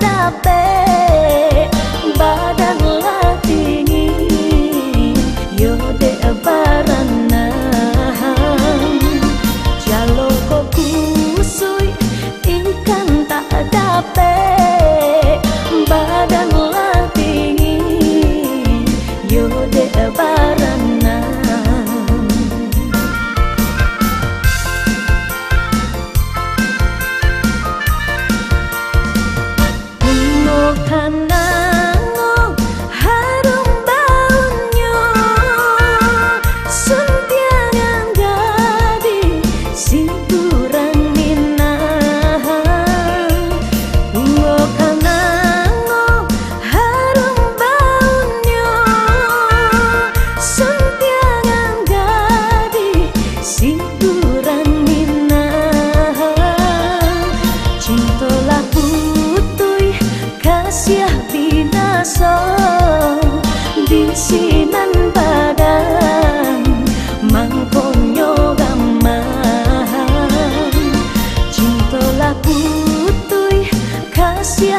tape sia binasa Bisinan badan Mangkonyo gaman Cintola putui kasih